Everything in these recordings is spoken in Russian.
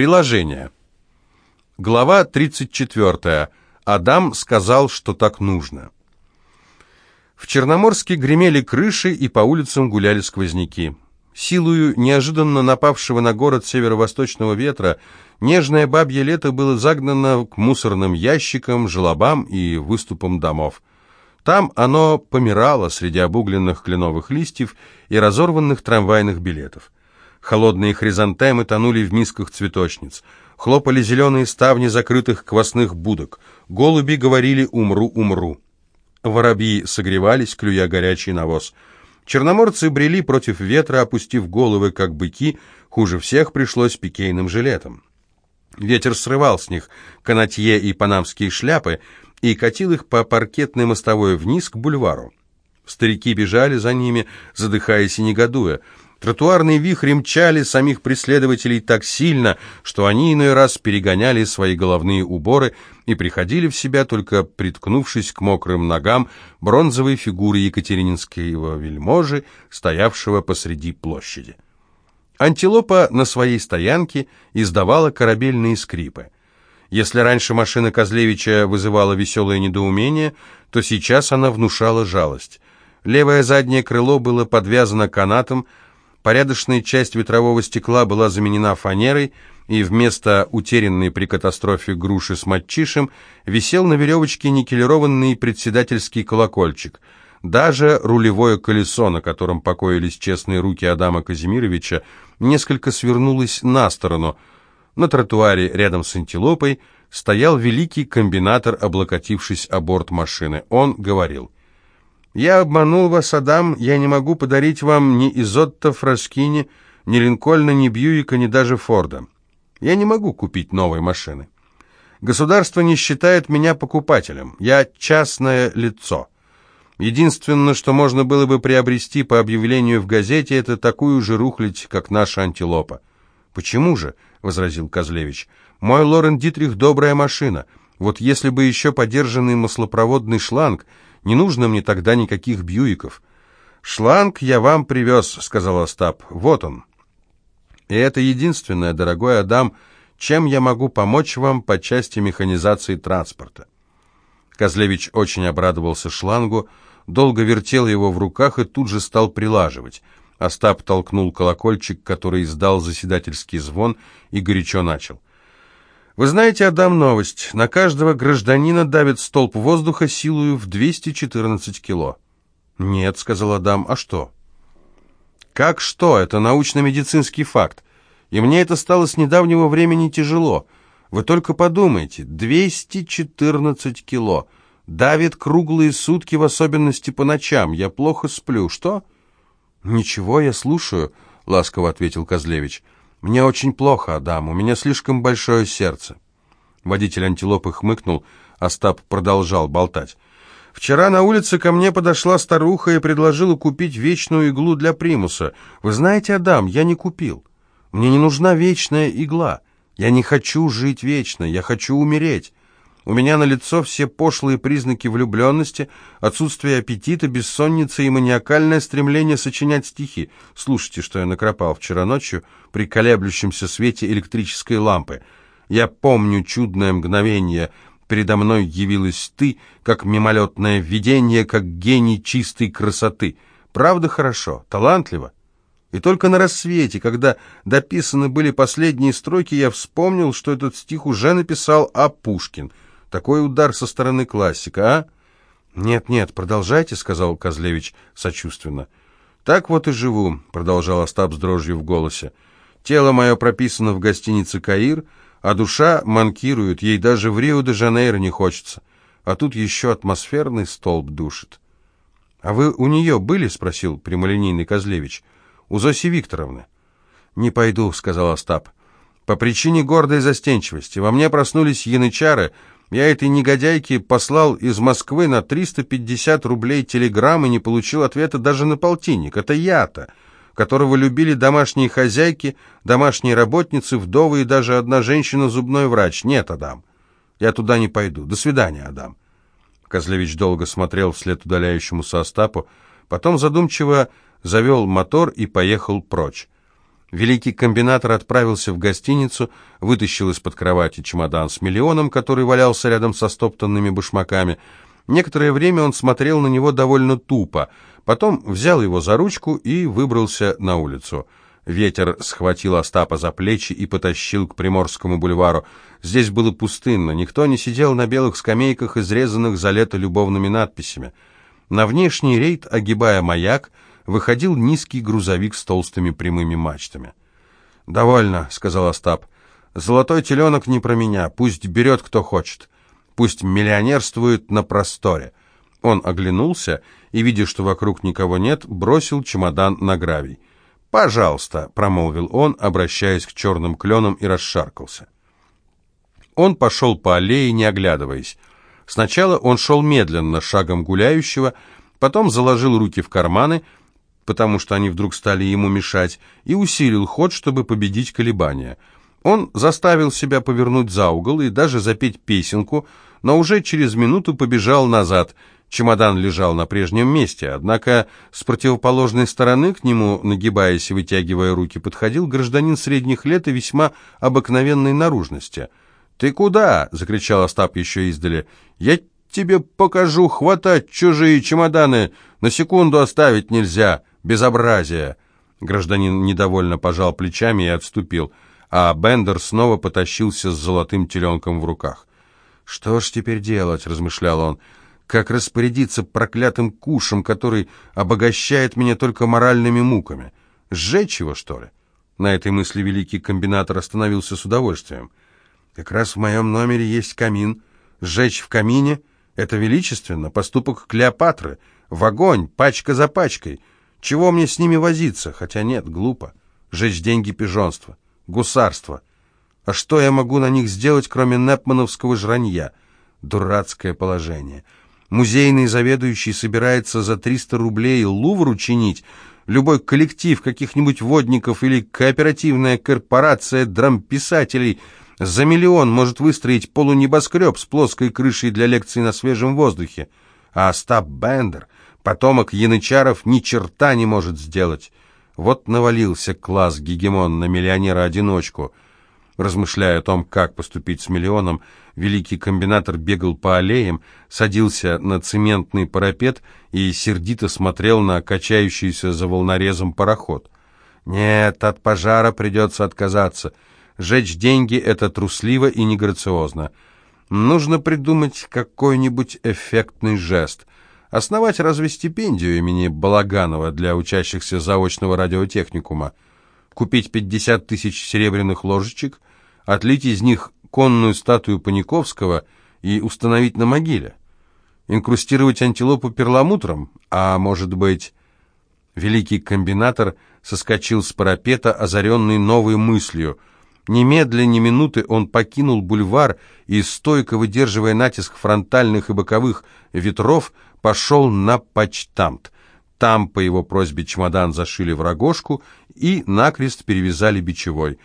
Приложение. Глава 34. Адам сказал, что так нужно. В Черноморске гремели крыши, и по улицам гуляли сквозняки. Силою неожиданно напавшего на город северо-восточного ветра, нежное бабье лето было загнано к мусорным ящикам, желобам и выступам домов. Там оно помирало среди обугленных кленовых листьев и разорванных трамвайных билетов. Холодные хризантемы тонули в мисках цветочниц. Хлопали зеленые ставни закрытых квасных будок. Голуби говорили «умру, умру». Воробьи согревались, клюя горячий навоз. Черноморцы брели против ветра, опустив головы, как быки. Хуже всех пришлось пикейным жилетам. Ветер срывал с них канатье и панамские шляпы и катил их по паркетной мостовой вниз к бульвару. Старики бежали за ними, задыхаясь и негодуя. Тротуарные вихри мчали самих преследователей так сильно, что они иной раз перегоняли свои головные уборы и приходили в себя, только приткнувшись к мокрым ногам бронзовой фигуры Екатерининского вельможи, стоявшего посреди площади. Антилопа на своей стоянке издавала корабельные скрипы. Если раньше машина Козлевича вызывала веселое недоумение, то сейчас она внушала жалость. Левое заднее крыло было подвязано канатом, Порядочная часть ветрового стекла была заменена фанерой, и вместо утерянной при катастрофе груши с матчишем висел на веревочке никелированный председательский колокольчик. Даже рулевое колесо, на котором покоились честные руки Адама Казимировича, несколько свернулось на сторону. На тротуаре рядом с антилопой стоял великий комбинатор, облокотившись о борт машины. Он говорил — я обманул вас, Адам, я не могу подарить вам ни Изотто Фраскини, ни Линкольна, ни Бьюика, ни даже Форда. Я не могу купить новой машины. Государство не считает меня покупателем. Я частное лицо. Единственное, что можно было бы приобрести по объявлению в газете, это такую же рухлядь, как наша антилопа. «Почему же?» — возразил Козлевич. «Мой Лорен Дитрих — добрая машина. Вот если бы еще подержанный маслопроводный шланг...» Не нужно мне тогда никаких бьюиков. «Шланг я вам привез», — сказал Остап. «Вот он». «И это единственное, дорогой Адам, чем я могу помочь вам по части механизации транспорта». Козлевич очень обрадовался шлангу, долго вертел его в руках и тут же стал прилаживать. Остап толкнул колокольчик, который издал заседательский звон, и горячо начал. Вы знаете, Адам, новость. На каждого гражданина давит столб воздуха силою в 214 кило. Нет, сказал Адам, а что? Как что? Это научно-медицинский факт. И мне это стало с недавнего времени тяжело. Вы только подумайте, 214 кило. Давит круглые сутки, в особенности по ночам. Я плохо сплю. Что? Ничего, я слушаю, ласково ответил Козлевич. «Мне очень плохо, Адам, у меня слишком большое сердце». Водитель антилопы хмыкнул, Остап продолжал болтать. «Вчера на улице ко мне подошла старуха и предложила купить вечную иглу для примуса. Вы знаете, Адам, я не купил. Мне не нужна вечная игла. Я не хочу жить вечно, я хочу умереть. У меня на лицо все пошлые признаки влюбленности, отсутствие аппетита, бессонница и маниакальное стремление сочинять стихи. Слушайте, что я накропал вчера ночью при колеблющемся свете электрической лампы. Я помню чудное мгновение. Передо мной явилась ты, как мимолетное видение, как гений чистой красоты. Правда хорошо, талантливо? И только на рассвете, когда дописаны были последние строки, я вспомнил, что этот стих уже написал А. Пушкин — такой удар со стороны классика, а? Нет-нет, продолжайте, сказал Козлевич сочувственно. Так вот и живу, продолжал Остап с дрожью в голосе. Тело мое прописано в гостинице «Каир», а душа манкирует, ей даже в Рио-де-Жанейро не хочется. А тут еще атмосферный столб душит. «А вы у нее были?» — спросил прямолинейный Козлевич. «У Зоси Викторовны». «Не пойду», — сказал Остап. «По причине гордой застенчивости. Во мне проснулись янычары, я этой негодяйке послал из Москвы на 350 рублей телеграмм и не получил ответа даже на полтинник. Это я-то, которого любили домашние хозяйки, домашние работницы, вдовы и даже одна женщина-зубной врач. Нет, Адам, я туда не пойду. До свидания, Адам. Козлевич долго смотрел вслед удаляющемуся Остапу, потом задумчиво завел мотор и поехал прочь. Великий комбинатор отправился в гостиницу, вытащил из-под кровати чемодан с миллионом, который валялся рядом со стоптанными башмаками. Некоторое время он смотрел на него довольно тупо, потом взял его за ручку и выбрался на улицу. Ветер схватил Остапа за плечи и потащил к Приморскому бульвару. Здесь было пустынно, никто не сидел на белых скамейках, изрезанных за лето любовными надписями. На внешний рейд, огибая маяк, выходил низкий грузовик с толстыми прямыми мачтами. «Довольно», — сказал Остап. «Золотой теленок не про меня, пусть берет кто хочет, пусть миллионерствует на просторе». Он оглянулся и, видя, что вокруг никого нет, бросил чемодан на гравий. «Пожалуйста», — промолвил он, обращаясь к черным кленам, и расшаркался. Он пошел по аллее, не оглядываясь. Сначала он шел медленно, шагом гуляющего, потом заложил руки в карманы — потому что они вдруг стали ему мешать, и усилил ход, чтобы победить колебания. Он заставил себя повернуть за угол и даже запеть песенку, но уже через минуту побежал назад. Чемодан лежал на прежнем месте, однако с противоположной стороны к нему, нагибаясь и вытягивая руки, подходил гражданин средних лет и весьма обыкновенной наружности. «Ты куда?» — закричал Остап еще издали. «Я тебе покажу хватать чужие чемоданы, на секунду оставить нельзя!» Безобразие!» Гражданин недовольно пожал плечами и отступил, а Бендер снова потащился с золотым теленком в руках. «Что ж теперь делать?» — размышлял он. «Как распорядиться проклятым кушем, который обогащает меня только моральными муками? Сжечь его, что ли?» На этой мысли великий комбинатор остановился с удовольствием. «Как раз в моем номере есть камин. Сжечь в камине — это величественно, поступок Клеопатры. В огонь, пачка за пачкой. Чего мне с ними возиться? Хотя нет, глупо. Жечь деньги пижонство, гусарство. А что я могу на них сделать, кроме непмановского жранья? Дурацкое положение. Музейный заведующий собирается за 300 рублей Лувр учинить, любой коллектив каких-нибудь водников или кооперативная корпорация драмписателей за миллион может выстроить полунебоскреб с плоской крышей для лекций на свежем воздухе. А Остап Бендер Потомок янычаров ни черта не может сделать. Вот навалился класс гегемон на миллионера-одиночку. Размышляя о том, как поступить с миллионом, великий комбинатор бегал по аллеям, садился на цементный парапет и сердито смотрел на качающийся за волнорезом пароход. Нет, от пожара придется отказаться. Жечь деньги — это трусливо и неграциозно. Нужно придумать какой-нибудь эффектный жест основать разве стипендию имени Балаганова для учащихся заочного радиотехникума, купить 50 тысяч серебряных ложечек, отлить из них конную статую Паниковского и установить на могиле, инкрустировать антилопу перламутром, а может быть... Великий комбинатор соскочил с парапета, озаренный новой мыслью. Немедля, ни минуты он покинул бульвар и, стойко выдерживая натиск фронтальных и боковых ветров, пошел на почтамт. Там, по его просьбе, чемодан зашили в рогожку и накрест перевязали бичевой.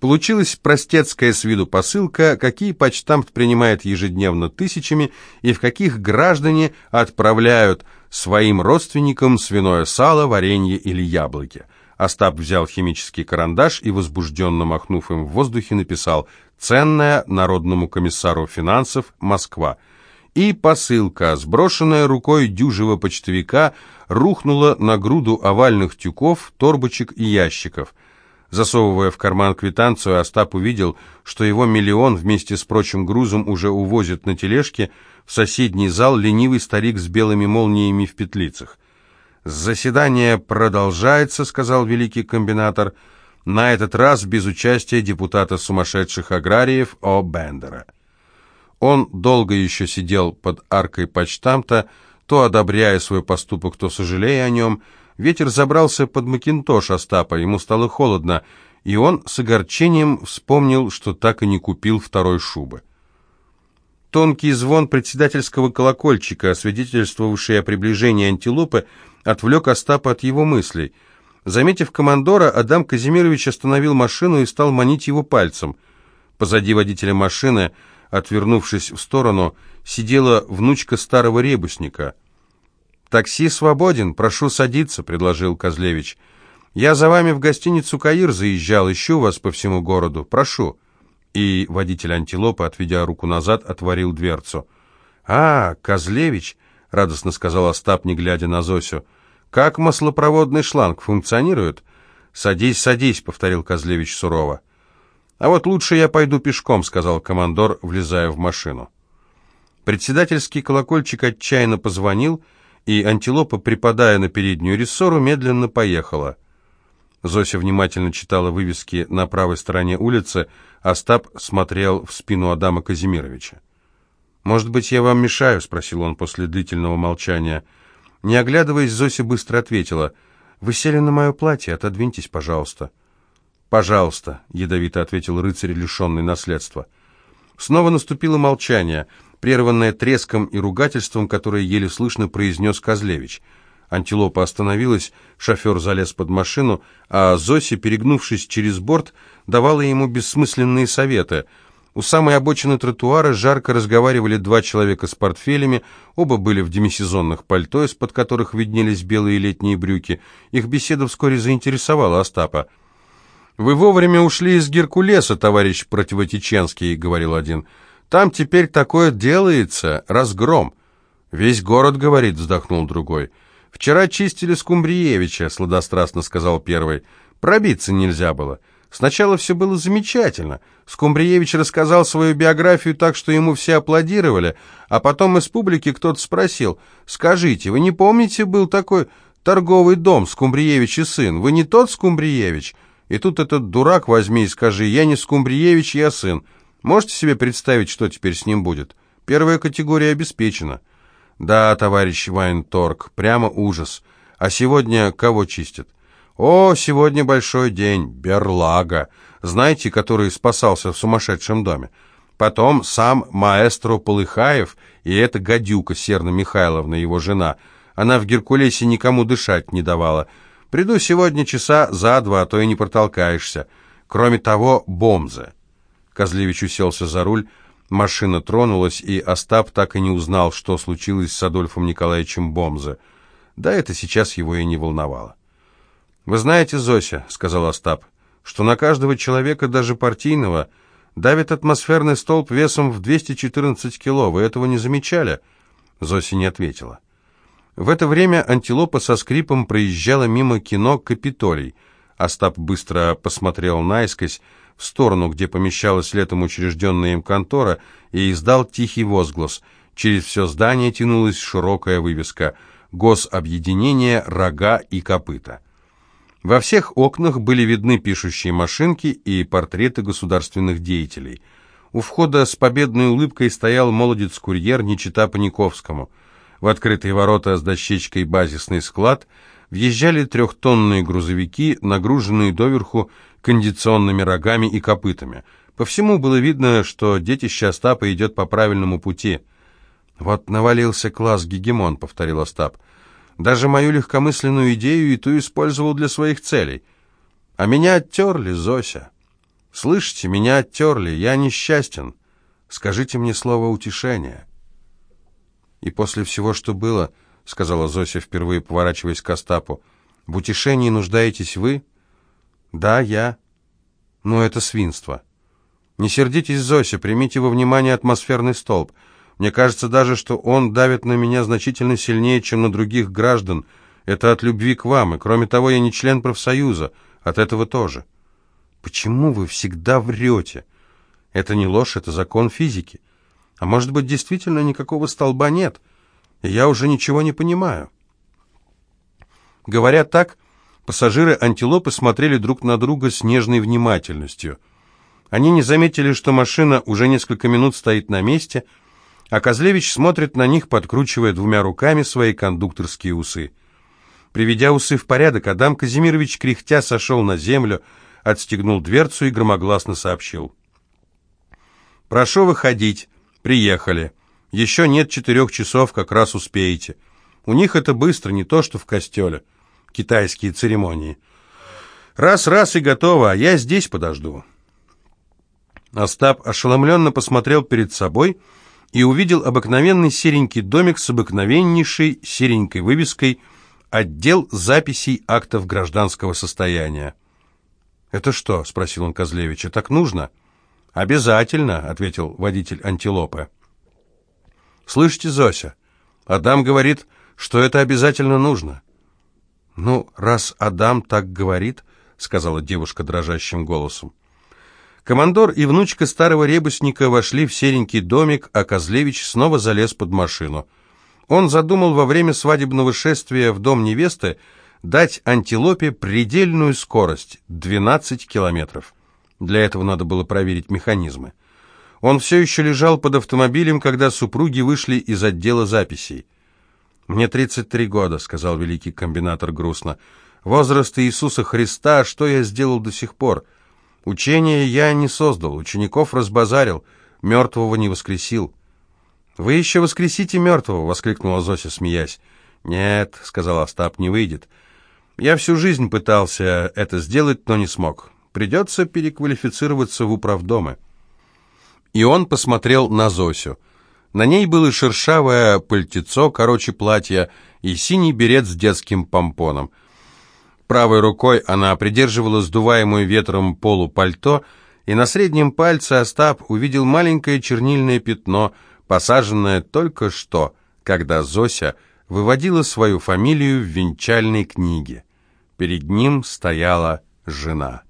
Получилась простецкая с виду посылка, какие почтамт принимает ежедневно тысячами и в каких граждане отправляют своим родственникам свиное сало, варенье или яблоки. Остап взял химический карандаш и, возбужденно махнув им в воздухе, написал «Ценная народному комиссару финансов Москва» и посылка, сброшенная рукой дюжего почтовика, рухнула на груду овальных тюков, торбочек и ящиков. Засовывая в карман квитанцию, Остап увидел, что его миллион вместе с прочим грузом уже увозят на тележке в соседний зал ленивый старик с белыми молниями в петлицах. «Заседание продолжается», — сказал великий комбинатор, на этот раз без участия депутата сумасшедших аграриев О. Бендера. Он долго еще сидел под аркой почтамта, то одобряя свой поступок, то сожалея о нем. Ветер забрался под макинтош Остапа, ему стало холодно, и он с огорчением вспомнил, что так и не купил второй шубы. Тонкий звон председательского колокольчика, свидетельствовавший о приближении антилопы, отвлек Остапа от его мыслей. Заметив командора, Адам Казимирович остановил машину и стал манить его пальцем. Позади водителя машины отвернувшись в сторону, сидела внучка старого ребусника. «Такси свободен, прошу садиться», — предложил Козлевич. «Я за вами в гостиницу «Каир» заезжал, ищу вас по всему городу. Прошу». И водитель антилопы, отведя руку назад, отворил дверцу. «А, Козлевич!» — радостно сказал Остап, не глядя на Зосю. «Как маслопроводный шланг функционирует?» «Садись, садись», — повторил Козлевич сурово. «А вот лучше я пойду пешком», — сказал командор, влезая в машину. Председательский колокольчик отчаянно позвонил, и антилопа, припадая на переднюю рессору, медленно поехала. Зося внимательно читала вывески на правой стороне улицы, а Остап смотрел в спину Адама Казимировича. «Может быть, я вам мешаю?» — спросил он после длительного молчания. Не оглядываясь, Зося быстро ответила. «Вы сели на мое платье, отодвиньтесь, пожалуйста». «Пожалуйста», — ядовито ответил рыцарь, лишенный наследства. Снова наступило молчание, прерванное треском и ругательством, которое еле слышно произнес Козлевич. Антилопа остановилась, шофер залез под машину, а Зося, перегнувшись через борт, давала ему бессмысленные советы — у самой обочины тротуара жарко разговаривали два человека с портфелями, оба были в демисезонных пальто, из-под которых виднелись белые летние брюки. Их беседа вскоре заинтересовала Остапа. «Вы вовремя ушли из Геркулеса, товарищ Противотеченский», — говорил один. «Там теперь такое делается, разгром». «Весь город, — говорит, — вздохнул другой. «Вчера чистили Скумбриевича», — сладострастно сказал первый. «Пробиться нельзя было». Сначала все было замечательно. Скумбриевич рассказал свою биографию так, что ему все аплодировали, а потом из публики кто-то спросил, «Скажите, вы не помните, был такой торговый дом Скумбриевич и сын? Вы не тот Скумбриевич?» И тут этот дурак возьми и скажи, «Я не Скумбриевич, я сын». Можете себе представить, что теперь с ним будет? Первая категория обеспечена. Да, товарищ Вайнторг, прямо ужас. А сегодня кого чистят? «О, сегодня большой день, Берлага, знаете, который спасался в сумасшедшем доме. Потом сам маэстро Полыхаев и эта гадюка Серна Михайловна, его жена. Она в Геркулесе никому дышать не давала. Приду сегодня часа за два, а то и не протолкаешься. Кроме того, бомзы». Козлевич уселся за руль, машина тронулась, и Остап так и не узнал, что случилось с Адольфом Николаевичем Бомзе. Да это сейчас его и не волновало. «Вы знаете, Зося, — сказал Остап, — что на каждого человека, даже партийного, давит атмосферный столб весом в 214 кило. Вы этого не замечали?» Зося не ответила. В это время антилопа со скрипом проезжала мимо кино «Капитолий». Остап быстро посмотрел наискось в сторону, где помещалась летом учрежденная им контора, и издал тихий возглас. Через все здание тянулась широкая вывеска «Гособъединение, рога и копыта». Во всех окнах были видны пишущие машинки и портреты государственных деятелей. У входа с победной улыбкой стоял молодец-курьер, не Паниковскому. В открытые ворота с дощечкой «Базисный склад» въезжали трехтонные грузовики, нагруженные доверху кондиционными рогами и копытами. По всему было видно, что детище Остапа идет по правильному пути. «Вот навалился класс гегемон», — повторил Остап. Даже мою легкомысленную идею и ту использовал для своих целей. А меня оттерли, Зося. Слышите, меня оттерли, я несчастен. Скажите мне слово утешения. И после всего, что было, — сказала Зося, впервые поворачиваясь к Остапу, — в утешении нуждаетесь вы? Да, я. Но это свинство. Не сердитесь, Зося, примите во внимание атмосферный столб — мне кажется даже, что он давит на меня значительно сильнее, чем на других граждан. Это от любви к вам, и кроме того, я не член профсоюза. От этого тоже. Почему вы всегда врете? Это не ложь, это закон физики. А может быть, действительно никакого столба нет, и я уже ничего не понимаю. Говоря так, пассажиры антилопы смотрели друг на друга с нежной внимательностью. Они не заметили, что машина уже несколько минут стоит на месте, а Козлевич смотрит на них, подкручивая двумя руками свои кондукторские усы. Приведя усы в порядок, Адам Казимирович кряхтя сошел на землю, отстегнул дверцу и громогласно сообщил. «Прошу выходить. Приехали. Еще нет четырех часов, как раз успеете. У них это быстро, не то что в костеле. Китайские церемонии. Раз-раз и готово, а я здесь подожду». Остап ошеломленно посмотрел перед собой и увидел обыкновенный серенький домик с обыкновеннейшей серенькой вывеской отдел записей актов гражданского состояния. «Это что?» — спросил он Козлевича. «Так нужно?» «Обязательно», — ответил водитель антилопы. «Слышите, Зося, Адам говорит, что это обязательно нужно». «Ну, раз Адам так говорит», — сказала девушка дрожащим голосом. Командор и внучка старого ребусника вошли в серенький домик, а Козлевич снова залез под машину. Он задумал во время свадебного шествия в дом невесты дать антилопе предельную скорость – 12 километров. Для этого надо было проверить механизмы. Он все еще лежал под автомобилем, когда супруги вышли из отдела записей. «Мне 33 года», — сказал великий комбинатор грустно. «Возраст Иисуса Христа, что я сделал до сих пор? Учение я не создал, учеников разбазарил, мертвого не воскресил». «Вы еще воскресите мертвого!» — воскликнула Зося, смеясь. «Нет», — сказал Остап, — «не выйдет. Я всю жизнь пытался это сделать, но не смог. Придется переквалифицироваться в управдомы». И он посмотрел на Зосю. На ней было шершавое пальтецо, короче платья, и синий берет с детским помпоном. Правой рукой она придерживала сдуваемую ветром полу пальто, и на среднем пальце Остап увидел маленькое чернильное пятно, посаженное только что, когда Зося выводила свою фамилию в венчальной книге. Перед ним стояла жена.